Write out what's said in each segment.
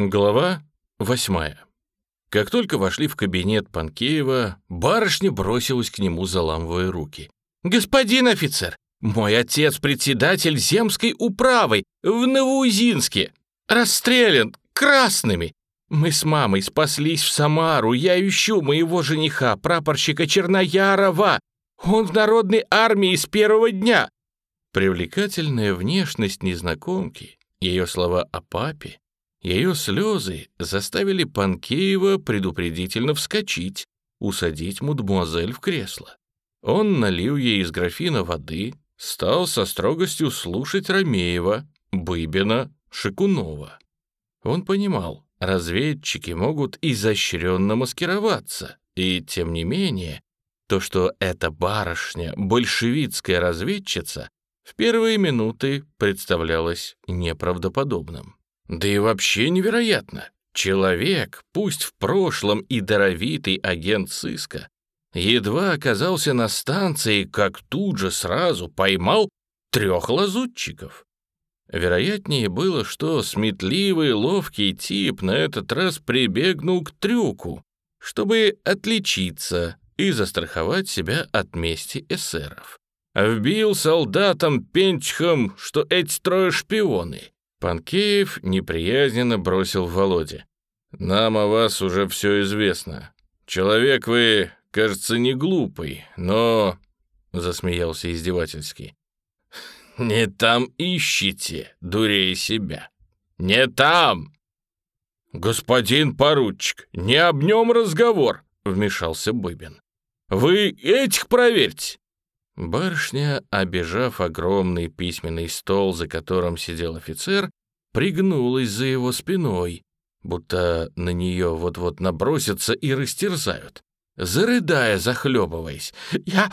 Глава восьмая. Как только вошли в кабинет Панкеева, барышня бросилась к нему, заламывая руки. «Господин офицер, мой отец председатель земской управы в Новоузинске, расстрелян красными. Мы с мамой спаслись в Самару, я ищу моего жениха, прапорщика Черноярова. Он в народной армии с первого дня». Привлекательная внешность незнакомки, ее слова о папе, ее слезы заставили Панкеева предупредительно вскочить, усадить мадемуазель в кресло. Он налил ей из графина воды, стал со строгостью слушать Ромеева, Быбина, Шикунова. Он понимал, разведчики могут изощренно маскироваться, и, тем не менее, то, что эта барышня, большевистская разведчица, в первые минуты представлялось неправдоподобным. Да и вообще невероятно. Человек, пусть в прошлом и даровитый агент сыска, едва оказался на станции, как тут же сразу поймал трех лазутчиков. Вероятнее было, что сметливый, ловкий тип на этот раз прибегнул к трюку, чтобы отличиться и застраховать себя от мести эсеров. Вбил солдатам пенчхам, что эти трое шпионы, Панкеев неприязненно бросил Володе. «Нам о вас уже все известно. Человек вы, кажется, не глупый, но...» Засмеялся издевательски. «Не там ищите, дурей себя. Не там!» «Господин поручик, не об нем разговор!» Вмешался Быбин. «Вы этих проверьте!» Барышня, обежав огромный письменный стол, за которым сидел офицер, пригнулась за его спиной, будто на нее вот-вот набросятся и растерзают, зарыдая, захлебываясь. «Я...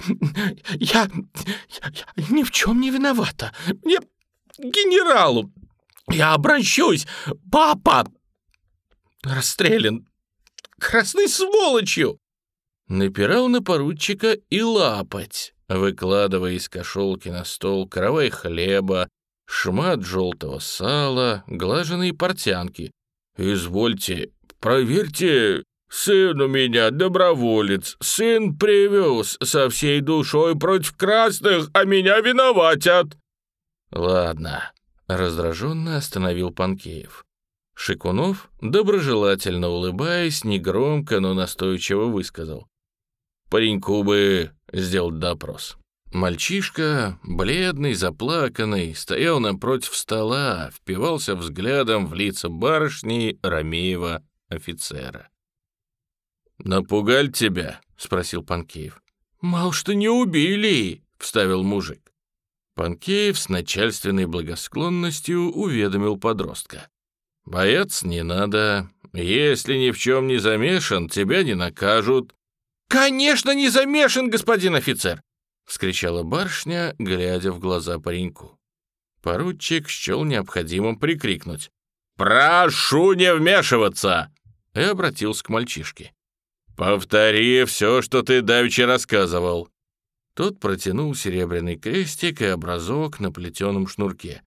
я... я ни в чем не виновата. Мне... генералу... я обращусь. Папа... расстрелян красной сволочью!» Напирал на поручика и лапать выкладывая из кошелки на стол каравай хлеба, шмат желтого сала, глаженные портянки. «Извольте, проверьте, сын у меня доброволец, сын привез со всей душой против красных, а меня виноватят!» «Ладно», — раздраженно остановил Панкеев. Шикунов, доброжелательно улыбаясь, негромко, но настойчиво высказал. «Пареньку бы сделать допрос». Мальчишка, бледный, заплаканный, стоял напротив стола, впивался взглядом в лица барышни Ромеева офицера. «Напугаль тебя?» — спросил Панкеев. «Мал что не убили!» — вставил мужик. Панкеев с начальственной благосклонностью уведомил подростка. «Бояться не надо. Если ни в чем не замешан, тебя не накажут. «Конечно, не замешан, господин офицер!» — вскричала барышня, глядя в глаза пареньку. Поручик счел необходимым прикрикнуть. «Прошу не вмешиваться!» и обратился к мальчишке. «Повтори все, что ты давеча рассказывал». Тот протянул серебряный крестик и образок на плетеном шнурке.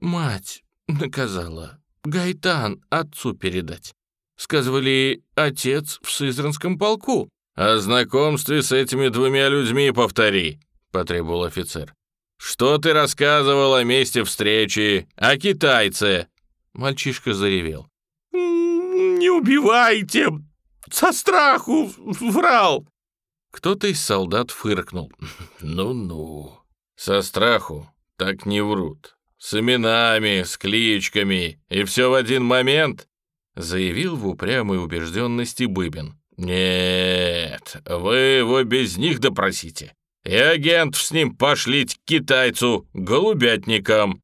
«Мать наказала. Гайтан отцу передать. Сказывали, отец в Сызранском полку». «О знакомстве с этими двумя людьми повтори», — потребовал офицер. «Что ты рассказывал о месте встречи, о китайце?» Мальчишка заревел. «Не убивайте! Со страху врал!» Кто-то из солдат фыркнул. «Ну-ну, со страху так не врут. С именами, с кличками, и все в один момент», заявил в упрямой убежденности Быбин. «Нет, вы его без них допросите. И агентов с ним пошлите к китайцу, голубятникам».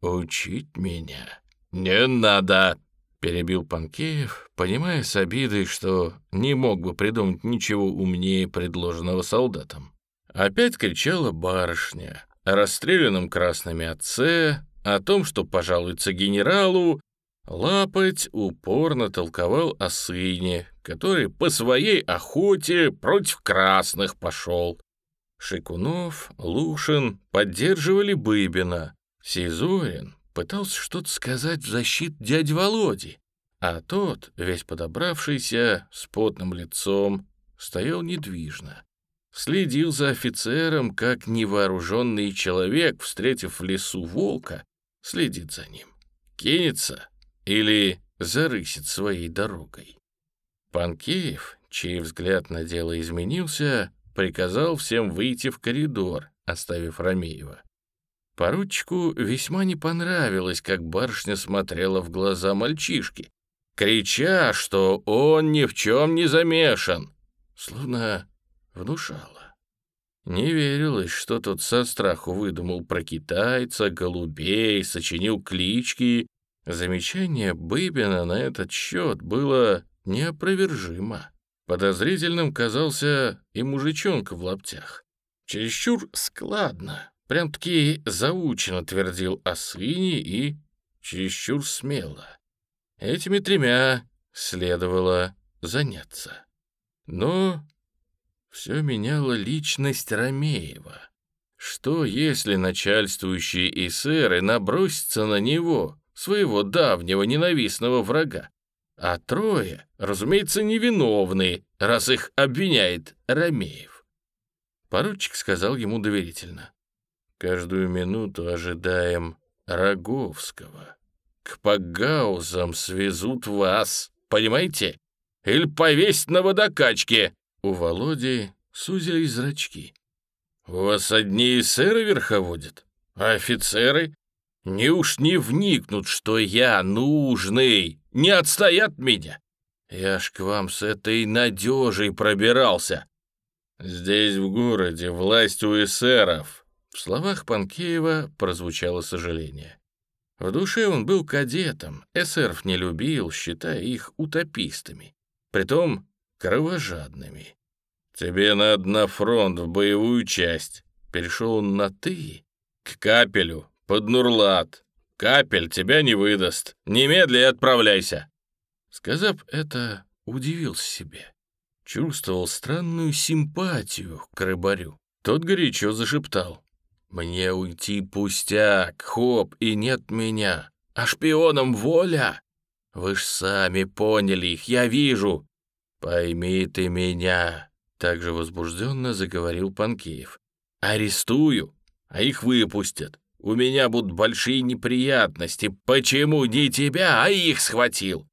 «Учить меня не надо», — перебил Панкеев, понимая с обидой, что не мог бы придумать ничего умнее предложенного солдатам. Опять кричала барышня о расстрелянном красными отце, о том, что пожалуется генералу, Лапоть упорно толковал о сыне, который по своей охоте против красных пошел. Шикунов, Лушин поддерживали Быбина. Сизорин, пытался что-то сказать в защиту дяди Володи, а тот, весь подобравшийся, с потным лицом, стоял недвижно. Следил за офицером, как невооруженный человек, встретив в лесу волка, следит за ним. Кинется или зарысит своей дорогой. Панкеев, чей взгляд на дело изменился, приказал всем выйти в коридор, оставив Ромеева. Поручику весьма не понравилось, как барышня смотрела в глаза мальчишки, крича, что он ни в чем не замешан, словно внушала. Не верилось, что тот со страху выдумал про китайца, голубей, сочинил клички. Замечание Быбина на этот счет было неопровержимо. Подозрительным казался и мужичонка в лаптях. Чересчур складно, прям-таки заучено твердил о сыне и чересчур смело. Этими тремя следовало заняться. Но все меняло личность Ромеева. Что, если начальствующие эсеры набросятся на него, своего давнего ненавистного врага? А трое, разумеется, невиновны, раз их обвиняет Ромеев. Поручик сказал ему доверительно. «Каждую минуту ожидаем Роговского. К Пагаузам свезут вас, понимаете? Или повесить на водокачке!» У Володи сузились зрачки. «У вас одни эсеры верховодят? А офицеры? Не уж не вникнут, что я нужный, не отстоят меня. Я ж к вам с этой надежей пробирался. Здесь, в городе, власть у эсеров». В словах Панкеева прозвучало сожаление. В душе он был кадетом, эсеров не любил, считая их утопистами. Притом кровожадными. «Тебе надо на фронт, в боевую часть». Перешел он на «ты». «К капелю, под Нурлат. Капель тебя не выдаст. Немедли отправляйся». Сказав это, удивился себе. Чувствовал странную симпатию к рыбарю. Тот горячо зашептал. «Мне уйти пустяк, хоп, и нет меня. А шпионам воля? Вы ж сами поняли их, я вижу. «Пойми ты меня», — также возбужденно заговорил Панкеев. «Арестую, а их выпустят. У меня будут большие неприятности. Почему не тебя, а их схватил?»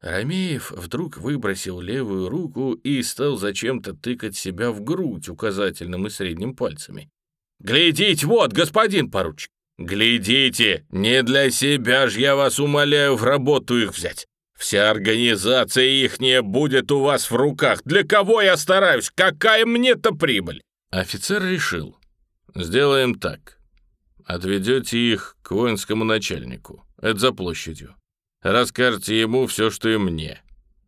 Ромеев вдруг выбросил левую руку и стал зачем-то тыкать себя в грудь указательным и средним пальцами. «Глядите, вот, господин поручик! Глядите! Не для себя ж я вас умоляю в работу их взять! Вся организация ихняя будет у вас в руках. Для кого я стараюсь? Какая мне-то прибыль?» Офицер решил. «Сделаем так. Отведете их к воинскому начальнику. Это за площадью. Расскажете ему все, что и мне.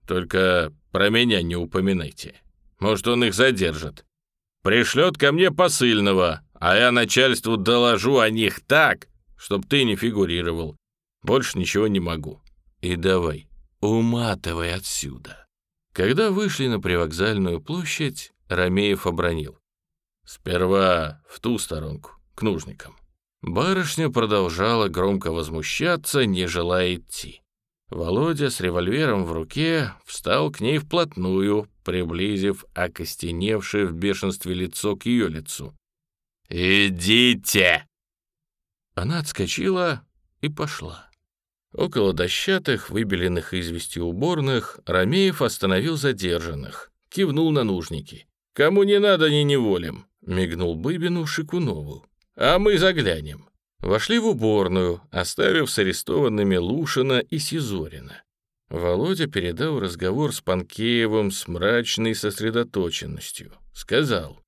Только про меня не упоминайте. Может, он их задержит. Пришлет ко мне посыльного, а я начальству доложу о них так, чтоб ты не фигурировал. Больше ничего не могу. И давай, «Уматывай отсюда!» Когда вышли на привокзальную площадь, Ромеев обронил. «Сперва в ту сторонку, к нужникам». Барышня продолжала громко возмущаться, не желая идти. Володя с револьвером в руке встал к ней вплотную, приблизив окостеневшее в бешенстве лицо к ее лицу. «Идите!» Она отскочила и пошла. Около дощатых, выбеленных известью уборных, Ромеев остановил задержанных, кивнул на нужники. «Кому не надо, не неволим», — мигнул Быбину Шикунову. «А мы заглянем». Вошли в уборную, оставив с арестованными Лушина и Сизорина. Володя передал разговор с Панкеевым с мрачной сосредоточенностью. Сказал,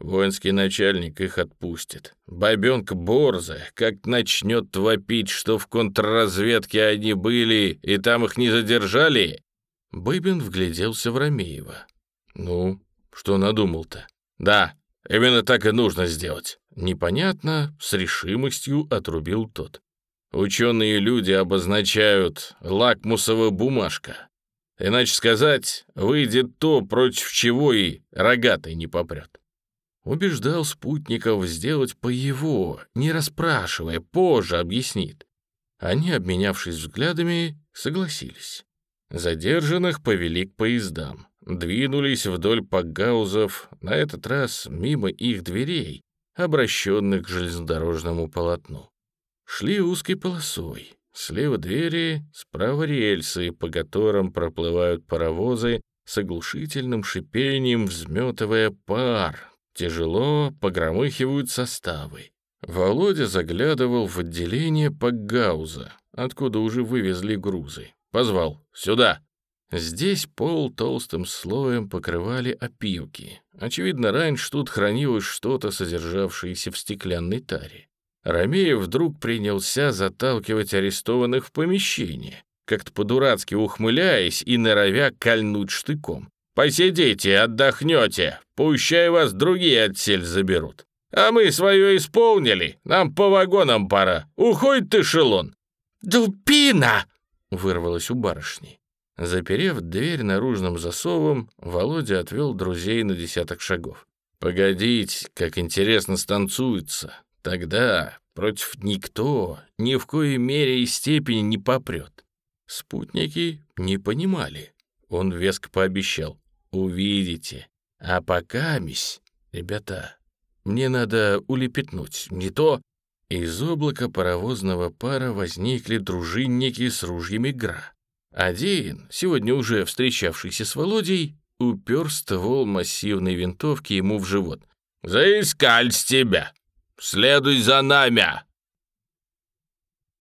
Воинский начальник их отпустит. Бабенка борзая, как начнет вопить, что в контрразведке они были, и там их не задержали. Быбин вгляделся в Ромеева. «Ну, что надумал-то?» «Да, именно так и нужно сделать». Непонятно, с решимостью отрубил тот. Ученые люди обозначают лакмусовая бумажка. Иначе сказать, выйдет то, против чего и рогатый не попрет. Убеждал спутников сделать по его, не расспрашивая, позже объяснит. Они, обменявшись взглядами, согласились. Задержанных повели к поездам. Двинулись вдоль пакгаузов, на этот раз мимо их дверей, обращенных к железнодорожному полотну. Шли узкой полосой. Слева двери, справа рельсы, по которым проплывают паровозы с оглушительным шипением, взметывая пар. Тяжело погромыхивают составы. Володя заглядывал в отделение Пакгауза, откуда уже вывезли грузы. Позвал «Сюда!». Здесь пол толстым слоем покрывали опилки. Очевидно, раньше тут хранилось что-то, содержавшееся в стеклянной таре. Ромеев вдруг принялся заталкивать арестованных в помещение, как-то по-дурацки ухмыляясь и норовя кольнуть штыком. «Посидите, отдохнете, пущай вас другие отсель заберут. А мы свое исполнили, нам по вагонам пора. Уходит эшелон». «Дубина!» — вырвалось у барышни. Заперев дверь наружным засовом, Володя отвел друзей на десяток шагов. «Погодите, как интересно станцуется. Тогда против никто ни в коей мере и степени не попрет». Спутники не понимали. Он веско пообещал. «Увидите. А пока, мись, ребята, мне надо улепетнуть, не то...» Из облака паровозного пара возникли дружинники с ружьями ГРА. Один, сегодня уже встречавшийся с Володей, упер ствол массивной винтовки ему в живот. «Заискались тебя! Следуй за нами!»